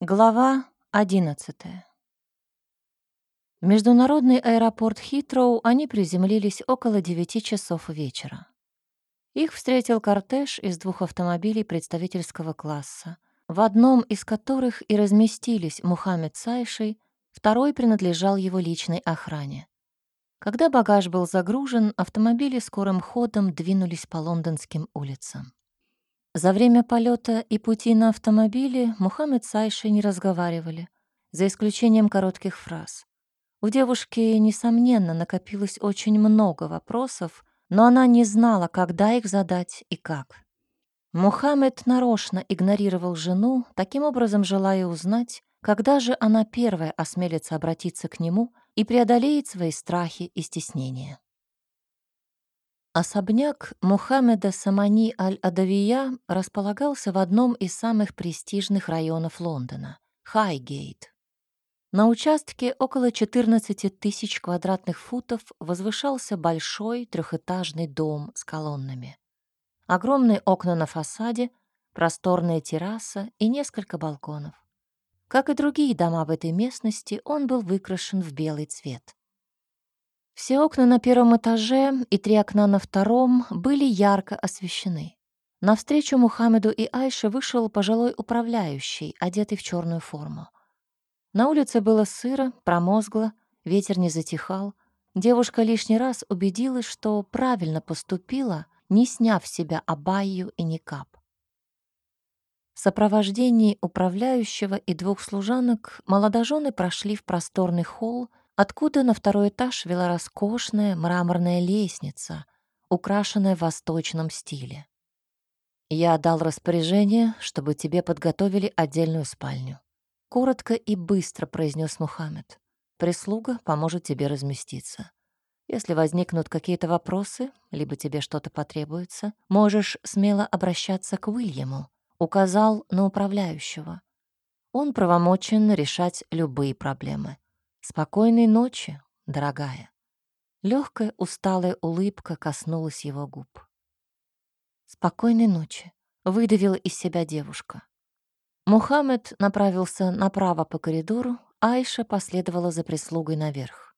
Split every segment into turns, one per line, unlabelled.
Глава 11. В международный аэропорт Хитроу они приземлились около 9 часов вечера. Их встретил кортеж из двух автомобилей представительского класса, в одном из которых и разместились Мухаммед Сайшей, второй принадлежал его личной охране. Когда багаж был загружен, автомобили скорым ходом двинулись по лондонским улицам. За время полета и пути на автомобиле Мухаммед с Айшей не разговаривали, за исключением коротких фраз. У девушки, несомненно, накопилось очень много вопросов, но она не знала, когда их задать и как. Мухаммед нарочно игнорировал жену, таким образом желая узнать, когда же она первая осмелится обратиться к нему и преодолеет свои страхи и стеснения. Особняк Мухаммеда Самани Аль-Адавия располагался в одном из самых престижных районов Лондона — Хайгейт. На участке около 14 тысяч квадратных футов возвышался большой трехэтажный дом с колоннами. Огромные окна на фасаде, просторная терраса и несколько балконов. Как и другие дома в этой местности, он был выкрашен в белый цвет. Все окна на первом этаже и три окна на втором были ярко освещены. Навстречу Мухаммеду и Айше вышел пожилой управляющий, одетый в черную форму. На улице было сыро, промозгло, ветер не затихал. Девушка лишний раз убедилась, что правильно поступила, не сняв с себя абайю и никап. В сопровождении управляющего и двух служанок молодожены прошли в просторный холл, откуда на второй этаж вела роскошная мраморная лестница, украшенная в восточном стиле. «Я дал распоряжение, чтобы тебе подготовили отдельную спальню», — коротко и быстро произнес Мухаммед. «Прислуга поможет тебе разместиться. Если возникнут какие-то вопросы, либо тебе что-то потребуется, можешь смело обращаться к Уильяму», — указал на управляющего. Он правомочен решать любые проблемы. Спокойной ночи, дорогая. Легкая усталая улыбка коснулась его губ. Спокойной ночи, выдавила из себя девушка. Мухаммед направился направо по коридору, Айша последовала за прислугой наверх.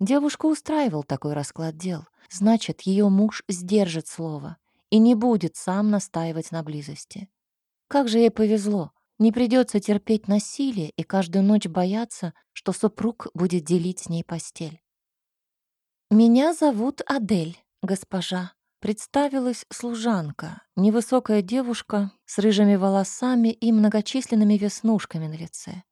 Девушку устраивал такой расклад дел. Значит, ее муж сдержит слово и не будет сам настаивать на близости. Как же ей повезло. Не придется терпеть насилие и каждую ночь бояться, что супруг будет делить с ней постель. «Меня зовут Адель, госпожа», — представилась служанка, невысокая девушка с рыжими волосами и многочисленными веснушками на лице.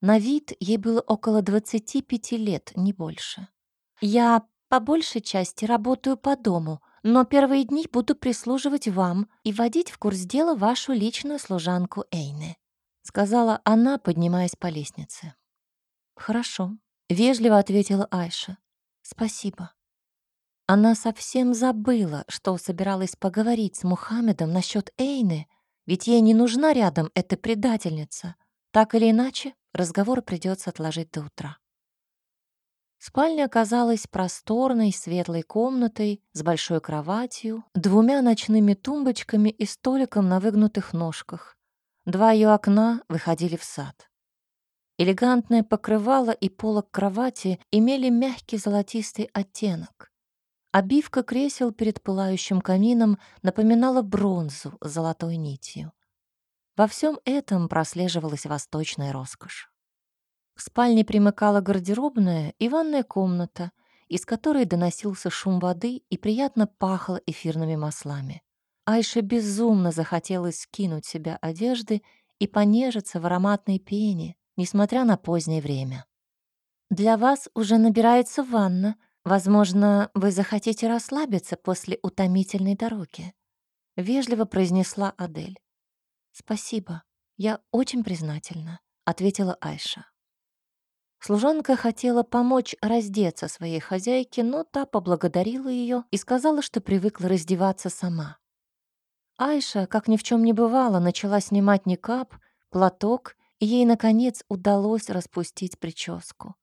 На вид ей было около 25 лет, не больше. «Я по большей части работаю по дому, но первые дни буду прислуживать вам и вводить в курс дела вашу личную служанку Эйне сказала она, поднимаясь по лестнице. «Хорошо», — вежливо ответила Айша. «Спасибо». Она совсем забыла, что собиралась поговорить с Мухаммедом насчет Эйны, ведь ей не нужна рядом эта предательница. Так или иначе, разговор придется отложить до утра. Спальня оказалась просторной, светлой комнатой с большой кроватью, двумя ночными тумбочками и столиком на выгнутых ножках, Два ее окна выходили в сад. Элегантное покрывало и полок кровати имели мягкий золотистый оттенок. Обивка кресел перед пылающим камином напоминала бронзу с золотой нитью. Во всем этом прослеживалась восточная роскошь. К спальне примыкала гардеробная и ванная комната, из которой доносился шум воды и приятно пахло эфирными маслами. Айше безумно захотелось скинуть себя одежды и понежиться в ароматной пене, несмотря на позднее время. «Для вас уже набирается ванна. Возможно, вы захотите расслабиться после утомительной дороги», — вежливо произнесла Адель. «Спасибо, я очень признательна», — ответила Айша. Служанка хотела помочь раздеться своей хозяйке, но та поблагодарила ее и сказала, что привыкла раздеваться сама. Айша, как ни в чем не бывало, начала снимать никап, платок, и ей, наконец, удалось распустить прическу.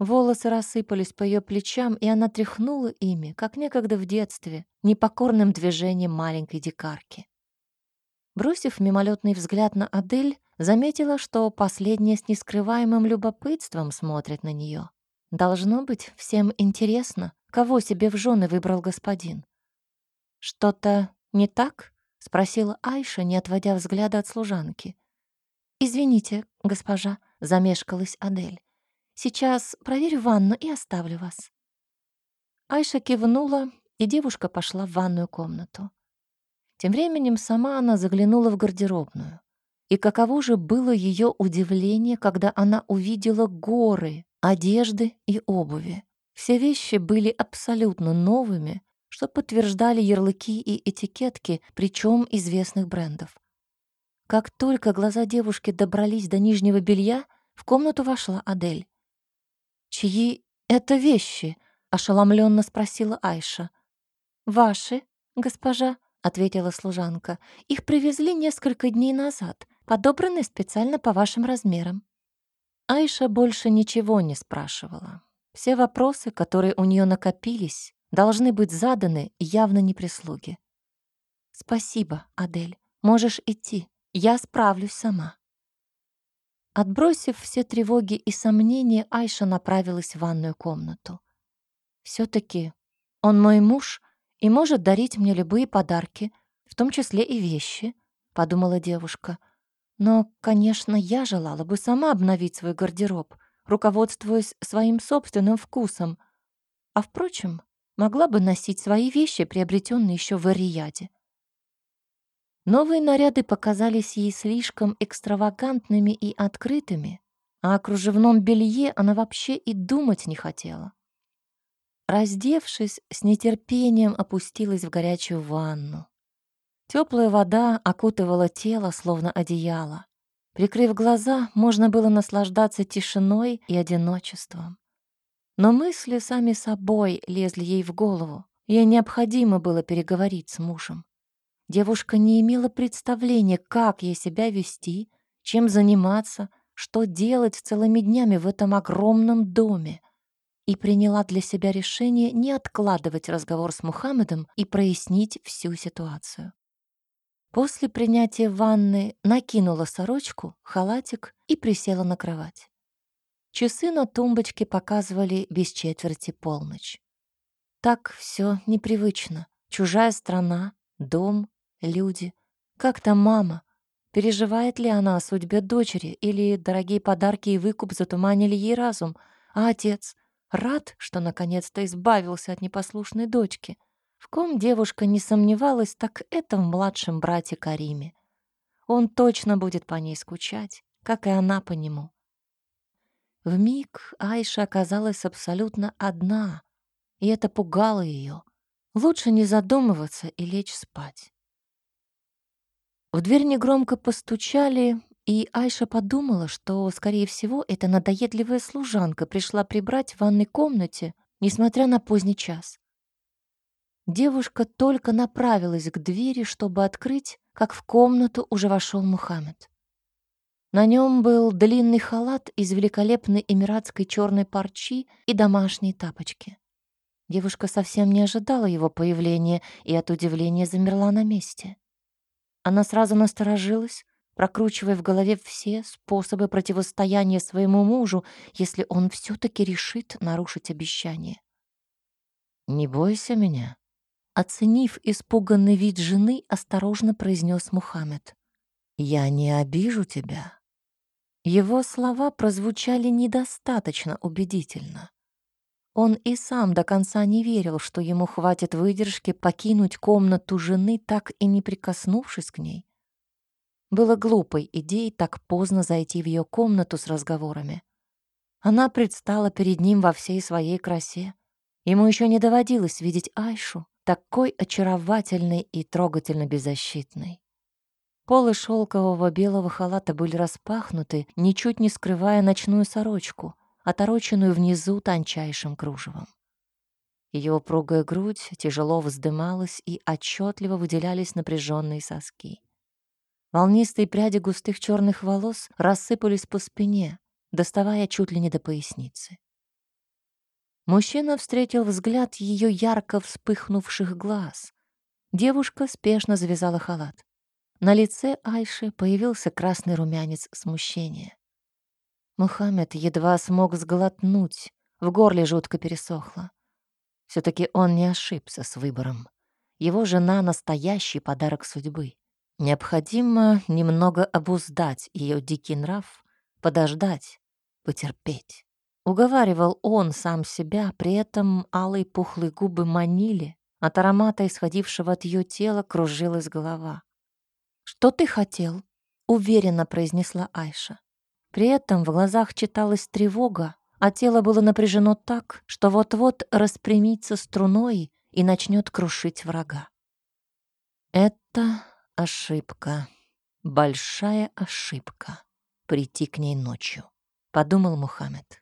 Волосы рассыпались по ее плечам, и она тряхнула ими, как некогда в детстве, непокорным движением маленькой дикарки. Бросив мимолетный взгляд на Адель, заметила, что последняя с нескрываемым любопытством смотрит на нее. Должно быть, всем интересно, кого себе в жены выбрал господин. «Что-то не так?» — спросила Айша, не отводя взгляда от служанки. «Извините, госпожа», — замешкалась Адель. «Сейчас проверю ванну и оставлю вас». Айша кивнула, и девушка пошла в ванную комнату. Тем временем сама она заглянула в гардеробную. И каково же было ее удивление, когда она увидела горы одежды и обуви. Все вещи были абсолютно новыми, что подтверждали ярлыки и этикетки, причем известных брендов. Как только глаза девушки добрались до нижнего белья, в комнату вошла Адель. «Чьи это вещи?» — ошеломленно спросила Айша. «Ваши, госпожа», — ответила служанка. «Их привезли несколько дней назад подобраны специально по вашим размерам». Айша больше ничего не спрашивала. Все вопросы, которые у нее накопились, должны быть заданы явно не прислуге. «Спасибо, Адель. Можешь идти. Я справлюсь сама». Отбросив все тревоги и сомнения, Айша направилась в ванную комнату. все таки он мой муж и может дарить мне любые подарки, в том числе и вещи», — подумала девушка — но, конечно, я желала бы сама обновить свой гардероб, руководствуясь своим собственным вкусом. А, впрочем, могла бы носить свои вещи, приобретенные еще в Арияде. Новые наряды показались ей слишком экстравагантными и открытыми, а о кружевном белье она вообще и думать не хотела. Раздевшись, с нетерпением опустилась в горячую ванну. Теплая вода окутывала тело, словно одеяло. Прикрыв глаза, можно было наслаждаться тишиной и одиночеством. Но мысли сами собой лезли ей в голову. Ей необходимо было переговорить с мужем. Девушка не имела представления, как ей себя вести, чем заниматься, что делать целыми днями в этом огромном доме, и приняла для себя решение не откладывать разговор с Мухаммедом и прояснить всю ситуацию. После принятия ванны накинула сорочку, халатик и присела на кровать. Часы на тумбочке показывали без четверти полночь. Так все непривычно. Чужая страна, дом, люди. Как там мама? Переживает ли она о судьбе дочери или дорогие подарки и выкуп затуманили ей разум? А отец рад, что наконец-то избавился от непослушной дочки — в ком девушка не сомневалась, так это в младшем брате Кариме. Он точно будет по ней скучать, как и она по нему. В миг Айша оказалась абсолютно одна, и это пугало ее. Лучше не задумываться и лечь спать. В дверь негромко постучали, и Айша подумала, что, скорее всего, эта надоедливая служанка пришла прибрать в ванной комнате, несмотря на поздний час. Девушка только направилась к двери, чтобы открыть, как в комнату уже вошел Мухаммед. На нем был длинный халат из великолепной эмиратской черной парчи и домашние тапочки. Девушка совсем не ожидала его появления и от удивления замерла на месте. Она сразу насторожилась, прокручивая в голове все способы противостояния своему мужу, если он все таки решит нарушить обещание. «Не бойся меня», Оценив испуганный вид жены, осторожно произнес Мухаммед. «Я не обижу тебя». Его слова прозвучали недостаточно убедительно. Он и сам до конца не верил, что ему хватит выдержки покинуть комнату жены, так и не прикоснувшись к ней. Было глупой идеей так поздно зайти в ее комнату с разговорами. Она предстала перед ним во всей своей красе. Ему еще не доводилось видеть Айшу, такой очаровательный и трогательно беззащитный. Полы шелкового белого халата были распахнуты, ничуть не скрывая ночную сорочку, отороченную внизу тончайшим кружевом. Ее упругая грудь тяжело вздымалась, и отчетливо выделялись напряженные соски. Волнистые пряди густых черных волос рассыпались по спине, доставая чуть ли не до поясницы. Мужчина встретил взгляд ее ярко вспыхнувших глаз. Девушка спешно завязала халат. На лице Айши появился красный румянец смущения. Мухаммед едва смог сглотнуть, в горле жутко пересохло. все таки он не ошибся с выбором. Его жена — настоящий подарок судьбы. Необходимо немного обуздать ее дикий нрав, подождать, потерпеть. Уговаривал он сам себя, при этом алые пухлые губы манили, от аромата, исходившего от ее тела, кружилась голова. «Что ты хотел?» — уверенно произнесла Айша. При этом в глазах читалась тревога, а тело было напряжено так, что вот-вот распрямится струной и начнет крушить врага. Это ошибка, большая ошибка — прийти к ней ночью, — подумал Мухаммед.